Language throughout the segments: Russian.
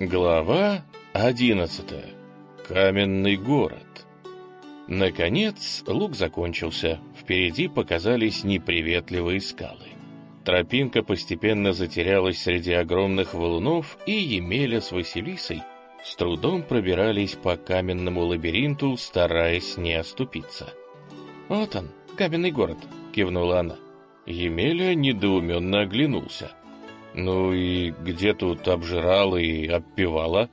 Глава одиннадцатая. Каменный город. Наконец, луг закончился. Впереди показались неприветливые скалы. Тропинка постепенно затерялась среди огромных валунов, и Емеля с Василисой с трудом пробирались по каменному лабиринту, стараясь не оступиться. «Вот он, каменный город», — кивнула она. Емеля недоуменно оглянулся. «Ну и где тут обжирала и обпевала?»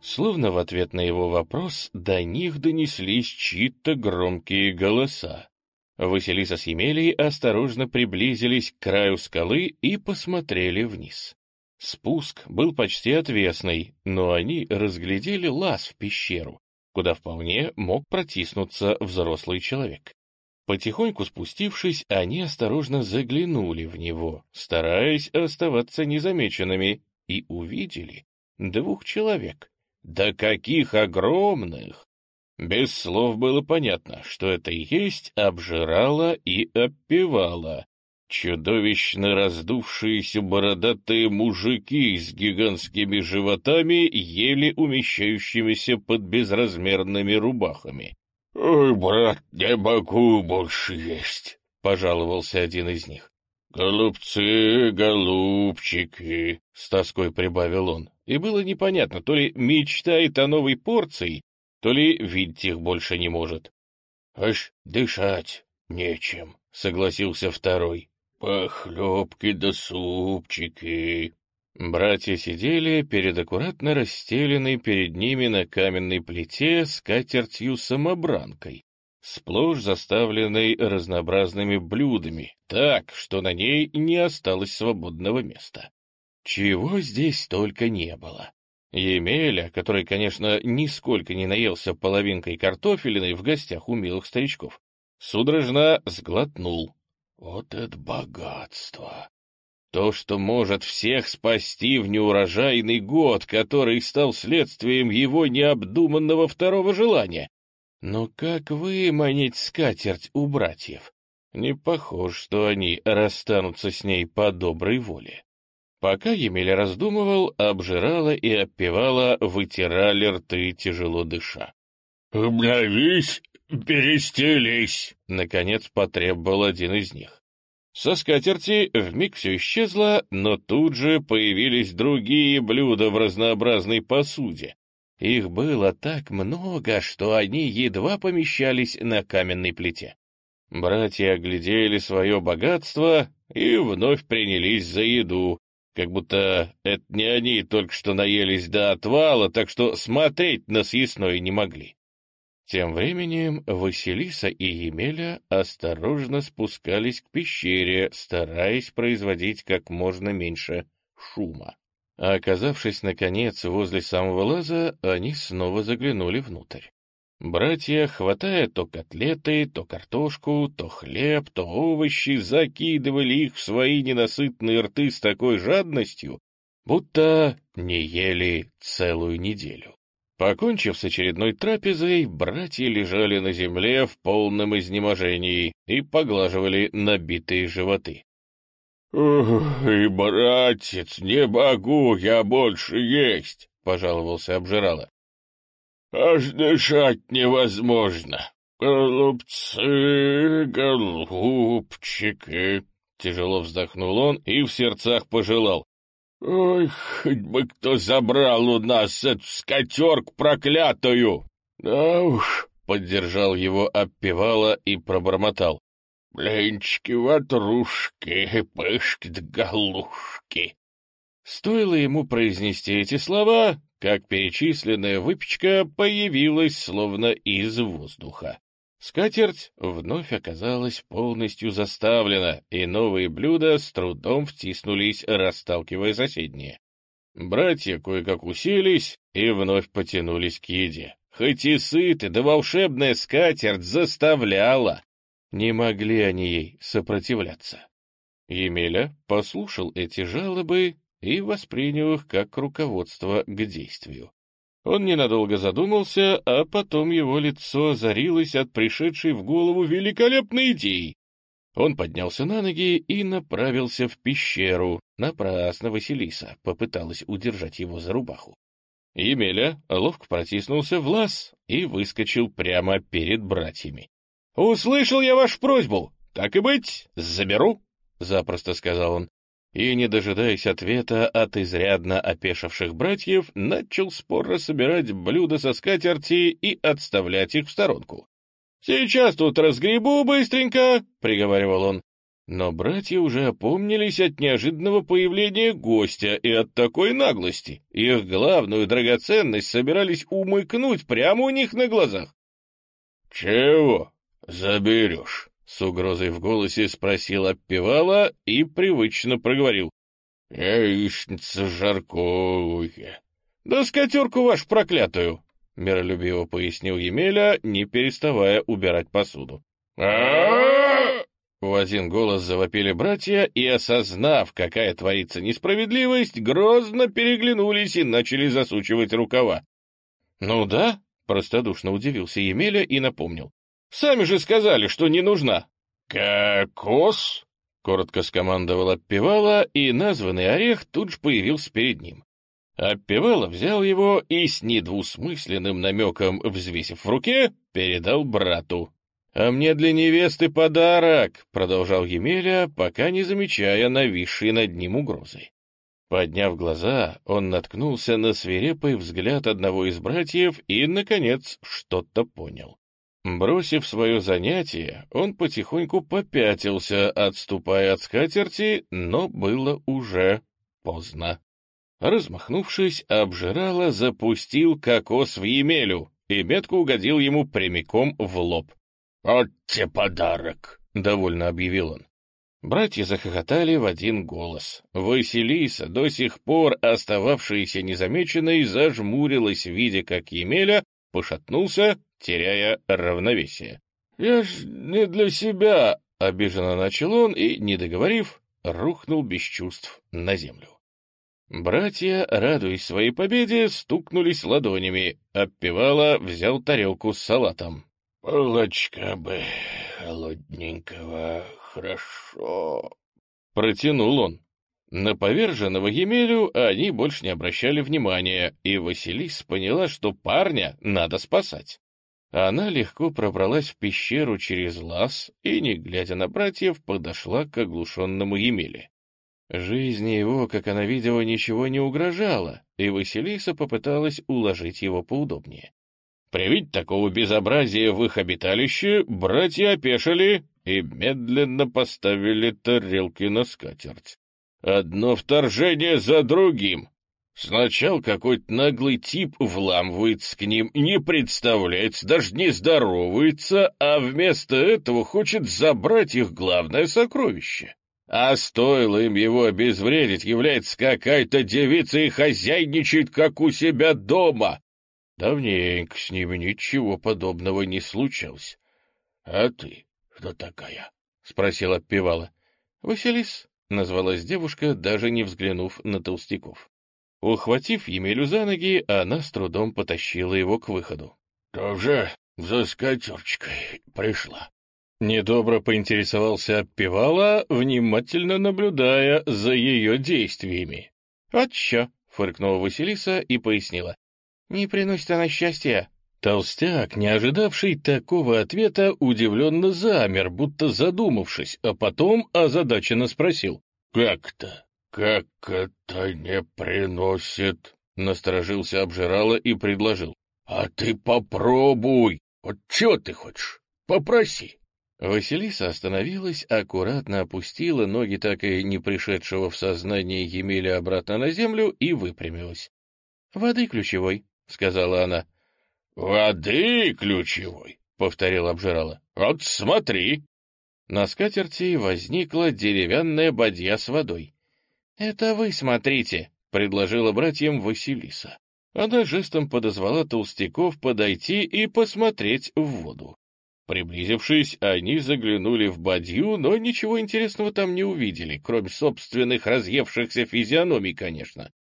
Словно в ответ на его вопрос до них донеслись чьи-то громкие голоса. Василиса с Емелией осторожно приблизились к краю скалы и посмотрели вниз. Спуск был почти отвесный, но они разглядели лаз в пещеру, куда вполне мог протиснуться взрослый человек. Потихоньку спустившись, они осторожно заглянули в него, стараясь оставаться незамеченными, и увидели двух человек. Да каких огромных! Без слов было понятно, что это есть обжирала и опевала. Чудовищно раздувшиеся бородатые мужики с гигантскими животами, еле умещающимися под безразмерными рубахами. «Ой, брат, не могу больше есть», — пожаловался один из них. «Голубцы, голубчики», — с тоской прибавил он. И было непонятно, то ли мечтает о новой порции, то ли видеть их больше не может. «Аж дышать нечем», — согласился второй. «Похлебки да супчики». Братья сидели перед аккуратно расстеленной перед ними на каменной плите скатертью-самобранкой, сплошь заставленной разнообразными блюдами, так, что на ней не осталось свободного места. Чего здесь только не было. Емеля, который, конечно, нисколько не наелся половинкой картофелиной в гостях у милых старичков, судорожно сглотнул. Вот это богатство! То, что может всех спасти в неурожайный год, который стал следствием его необдуманного второго желания. Но как выманить скатерть у братьев? Не похоже, что они расстанутся с ней по доброй воле. Пока Емеля раздумывал, обжирала и опевала, вытирали рты, тяжело дыша. «Обновись, перестелись!» — наконец потребовал один из них. Со скатерти вмиг все исчезло, но тут же появились другие блюда в разнообразной посуде. Их было так много, что они едва помещались на каменной плите. Братья оглядели свое богатство и вновь принялись за еду, как будто это не они только что наелись до отвала, так что смотреть на съестное не могли. Тем временем Василиса и Емеля осторожно спускались к пещере, стараясь производить как можно меньше шума. А оказавшись, наконец, возле самого лаза, они снова заглянули внутрь. Братья, хватая то котлеты, то картошку, то хлеб, то овощи, закидывали их в свои ненасытные рты с такой жадностью, будто не ели целую неделю. Покончив с очередной трапезой, братья лежали на земле в полном изнеможении и поглаживали набитые животы. «Ой, братец, не могу я больше есть!» — пожаловался обжирала. «Аж дышать невозможно! Голубцы, голубчики!» Тяжело вздохнул он и в сердцах пожелал. «Ой, хоть бы кто забрал у нас эту скотерку проклятую!» «Да уж», — поддержал его Оппевала и пробормотал. «Блинчики, ватрушки, пышки да галушки». Стоило ему произнести эти слова, как перечисленная выпечка появилась словно из воздуха. Скатерть вновь оказалась полностью заставлена, и новые блюда с трудом втиснулись, расталкивая соседние. Братья кое-как уселись и вновь потянулись к еде. Хоть и сыты, да волшебная скатерть заставляла. Не могли они ей сопротивляться. Емеля послушал эти жалобы и воспринял их как руководство к действию. Он ненадолго задумался, а потом его лицо озарилось от пришедшей в голову великолепной идеи. Он поднялся на ноги и направился в пещеру. Напрасно Василиса попыталась удержать его за рубаху. Емеля ловко протиснулся в лаз и выскочил прямо перед братьями. «Услышал я вашу просьбу! Так и быть, заберу!» — запросто сказал он. И, не дожидаясь ответа от изрядно опешивших братьев, начал споро собирать блюда со скатерти и отставлять их в сторонку. «Сейчас тут разгребу быстренько», — приговаривал он. Но братья уже опомнились от неожиданного появления гостя и от такой наглости. Их главную драгоценность собирались умыкнуть прямо у них на глазах. «Чего заберешь?» — с угрозой в голосе спросил Оппевала и привычно проговорил. «Яичница жаркое». «Да скатерку вашу проклятую!» — миролюбиво пояснил Емеля, не переставая убирать посуду. а В один голос завопили братья и, осознав, какая творится несправедливость, грозно переглянулись и начали засучивать рукава. «Ну да», — простодушно удивился Емеля и напомнил. «Сами же сказали, что не нужна». «Кокос?» — коротко скомандовал Оппевала, и названный орех тут же появился перед ним. Оппевала взял его и с недвусмысленным намеком, взвесив в руке, передал брату. «А мне для невесты подарок», — продолжал Емеля, пока не замечая нависшей над ним угрозы. Подняв глаза, он наткнулся на свирепый взгляд одного из братьев и, наконец, что-то понял. Бросив свое занятие, он потихоньку попятился, отступая от скатерти, но было уже поздно. Размахнувшись, обжирало запустил кокос в Емелю и метко угодил ему прямиком в лоб. «Вот тебе подарок!» — довольно объявил он. Братья захохотали в один голос. Василиса, до сих пор остававшаяся незамеченной, зажмурилась, видя, как Емеля пошатнулся, теряя равновесие. «Я ж не для себя!» — обиженно начал он и, не договорив, рухнул без чувств на землю. Братья, радуясь своей победе, стукнулись ладонями. Оппевала взял тарелку с салатом. — Полочка бы холодненького, хорошо. Протянул он. На поверженного Емелю они больше не обращали внимания, и Василис поняла, что парня надо спасать. Она легко пробралась в пещеру через лаз и, не глядя на братьев, подошла к оглушенному Емеле. Жизни его, как она видела, ничего не угрожало, и Василиса попыталась уложить его поудобнее. При виде такого безобразия в их обиталище братья опешили и медленно поставили тарелки на скатерть. Одно вторжение за другим. Сначала какой-то наглый тип вламывается к ним, не представляется, даже не здоровается, а вместо этого хочет забрать их главное сокровище. А стоило им его обезвредить, является какая-то девица и хозяйничает, как у себя дома. Давненько с ними ничего подобного не случалось. — А ты кто такая? — спросила Пивала. — Василис, — назвалась девушка, даже не взглянув на толстяков. Ухватив Емелю за ноги, она с трудом потащила его к выходу. — Тоже за скатерочкой пришла? Недобро поинтересовался Оппевала, внимательно наблюдая за ее действиями. «Вот чё!» — фыркнула Василиса и пояснила. «Не приносит она счастья». Толстяк, не ожидавший такого ответа, удивленно замер, будто задумавшись, а потом озадаченно спросил. «Как-то? Как это не приносит?» Насторожился обжирала и предложил. «А ты попробуй! Вот чё ты хочешь? Попроси!» Василиса остановилась, аккуратно опустила ноги так и не пришедшего в сознание Емеля обратно на землю и выпрямилась. — Воды ключевой, — сказала она. — Воды ключевой, — повторил обжирала. — Вот смотри. На скатерти возникла деревянная бадья с водой. — Это вы смотрите, — предложила братьям Василиса. Она жестом подозвала толстяков подойти и посмотреть в воду. Приблизившись, они заглянули в бадью, но ничего интересного там не увидели, кроме собственных разъевшихся физиономий, конечно.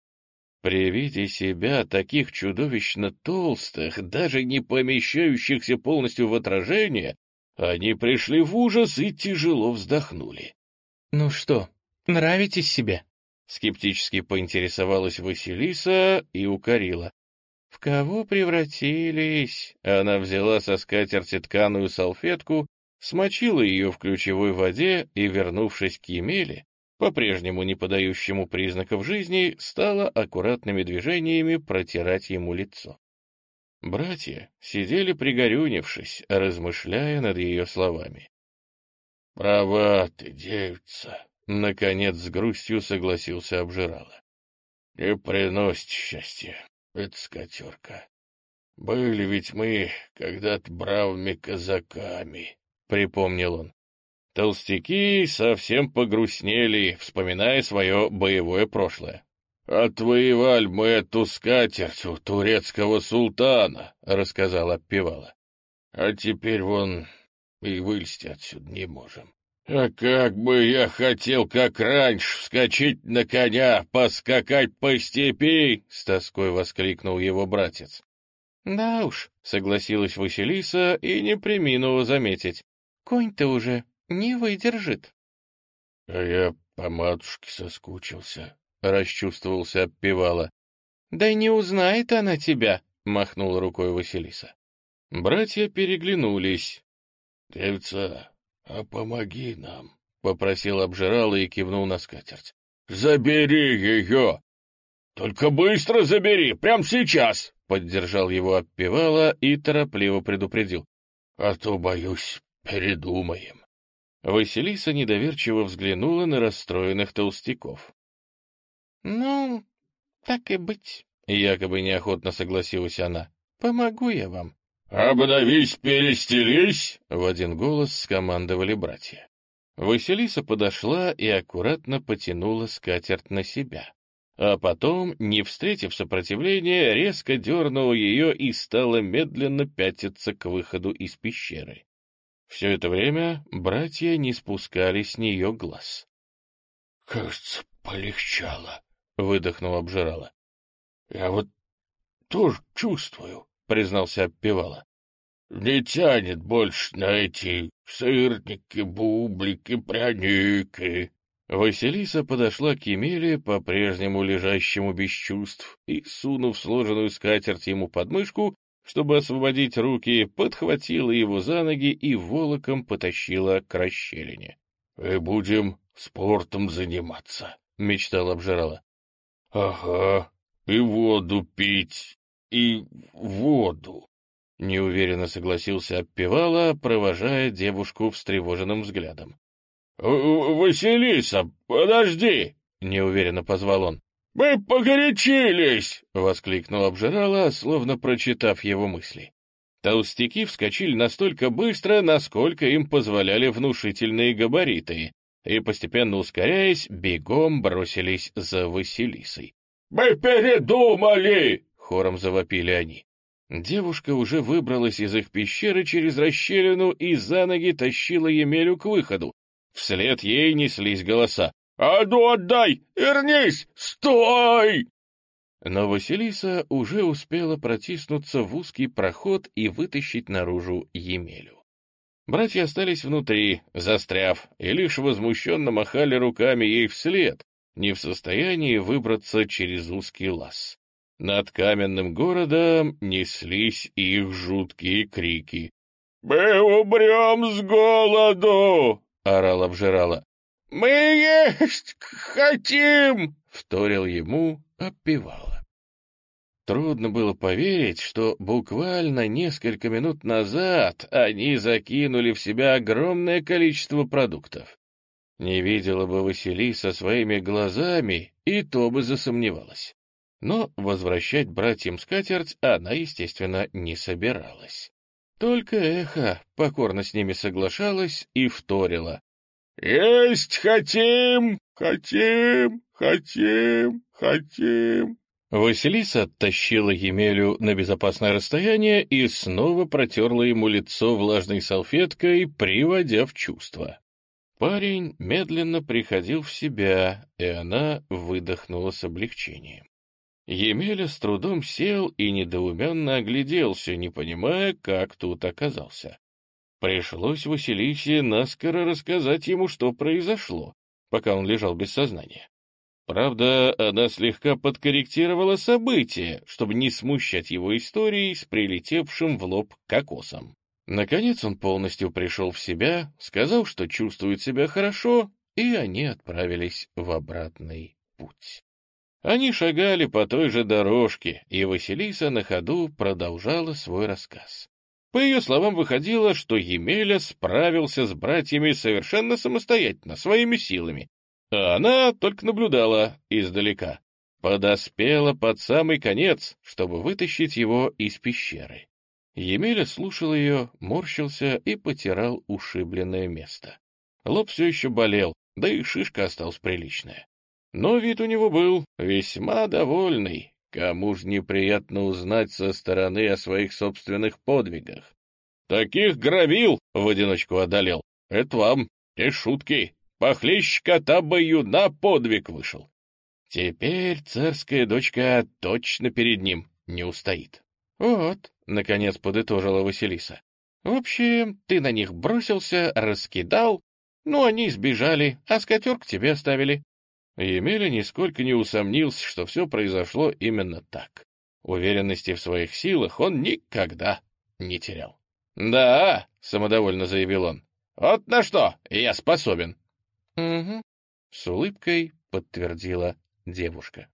При виде себя таких чудовищно толстых, даже не помещающихся полностью в отражение, они пришли в ужас и тяжело вздохнули. — Ну что, нравитесь себе? — скептически поинтересовалась Василиса и укорила. «В кого превратились?» Она взяла со скатерти тканую салфетку, смочила ее в ключевой воде и, вернувшись к Емеле, по-прежнему не подающему признаков жизни, стала аккуратными движениями протирать ему лицо. Братья сидели пригорюнившись, размышляя над ее словами. — Права ты, девица, — наконец с грустью согласился Обжирала. — Не приносит счастья, это скотерка. Были ведь мы когда-то бравыми казаками, — припомнил он. Толстяки совсем погрустнели, вспоминая свое боевое прошлое. «Отвоевали мы эту скатерть у турецкого султана», — рассказал Оппивала. «А теперь вон и вылезти отсюда не можем. А как бы я хотел, как раньше, вскочить на коня, поскакать по степи!» — с тоской воскликнул его братец. «Да уж», — согласилась Василиса и не приминула заметить. «Конь-то уже не выдержит. — А я по матушке соскучился, — расчувствовался Оппивала. — Да и не узнает она тебя, — махнула рукой Василиса. Братья переглянулись. — Девца, а помоги нам, — попросил обжирала и кивнул на скатерть. — Забери ее! — Только быстро забери, прямо сейчас! — поддержал его Оппивала и торопливо предупредил. — А то, боюсь, передумаем. Василиса недоверчиво взглянула на расстроенных толстяков. — Ну, так и быть, — якобы неохотно согласилась она. — Помогу я вам. — Обновись, перестелись! — в один голос скомандовали братья. Василиса подошла и аккуратно потянула скатерть на себя. А потом, не встретив сопротивления, резко дернула ее и стала медленно пятиться к выходу из пещеры. Все это время братья не спускали с нее глаз. — Кажется, полегчало, — выдохнул обжирала. — Я вот тоже чувствую, — признался Обпевала. — Не тянет больше на эти сырники, бублики, пряники. Василиса подошла к Емеле, по-прежнему лежащему без чувств, и, сунув сложенную скатерть ему под мышку, чтобы освободить руки, подхватила его за ноги и волоком потащила к расщелине. — И будем спортом заниматься, — мечтал обжирала. — Ага, и воду пить, и воду. Неуверенно согласился Оппевала, провожая девушку встревоженным взглядом. — Василиса, подожди! — неуверенно позвал он. «Мы погорячились!» — воскликнул обжирала, словно прочитав его мысли. Толстяки вскочили настолько быстро, насколько им позволяли внушительные габариты, и, постепенно ускоряясь, бегом бросились за Василисой. «Мы передумали!» — хором завопили они. Девушка уже выбралась из их пещеры через расщелину и за ноги тащила Емелю к выходу. Вслед ей неслись голоса. «А ну отдай! Вернись! Стой!» Но Василиса уже успела протиснуться в узкий проход и вытащить наружу Емелю. Братья остались внутри, застряв, и лишь возмущенно махали руками ей вслед, не в состоянии выбраться через узкий лаз. Над каменным городом неслись их жуткие крики. «Мы умрем с голоду!» — орал обжирала. «Мы есть хотим!» — вторил ему, опевала. Трудно было поверить, что буквально несколько минут назад они закинули в себя огромное количество продуктов. Не видела бы Василиса своими глазами, и то бы засомневалась. Но возвращать братьям скатерть она, естественно, не собиралась. Только эхо покорно с ними соглашалось и вторило. «Есть хотим, хотим, хотим, хотим». Василиса оттащила Емелю на безопасное расстояние и снова протерла ему лицо влажной салфеткой, приводя в чувство. Парень медленно приходил в себя, и она выдохнула с облегчением. Емеля с трудом сел и недоуменно огляделся, не понимая, как тут оказался. Пришлось Василисе наскоро рассказать ему, что произошло, пока он лежал без сознания. Правда, она слегка подкорректировала события, чтобы не смущать его историей с прилетевшим в лоб кокосом. Наконец он полностью пришел в себя, сказал, что чувствует себя хорошо, и они отправились в обратный путь. Они шагали по той же дорожке, и Василиса на ходу продолжала свой рассказ. По ее словам, выходило, что Емеля справился с братьями совершенно самостоятельно, своими силами, а она только наблюдала издалека. Подоспела под самый конец, чтобы вытащить его из пещеры. Емеля слушал ее, морщился и потирал ушибленное место. Лоб все еще болел, да и шишка осталась приличная. Но вид у него был весьма довольный. Кому ж неприятно узнать со стороны о своих собственных подвигах. Таких громил в одиночку одолел. Это вам и шутки. Похлеще кота на подвиг вышел. Теперь царская дочка точно перед ним не устоит. Вот, — наконец подытожила Василиса. В общем, ты на них бросился, раскидал, ну, они сбежали, а скатерку тебе оставили. Емеля нисколько не усомнился, что все произошло именно так. Уверенности в своих силах он никогда не терял. «Да», — самодовольно заявил он, — «вот на что я способен». «Угу», — с улыбкой подтвердила девушка.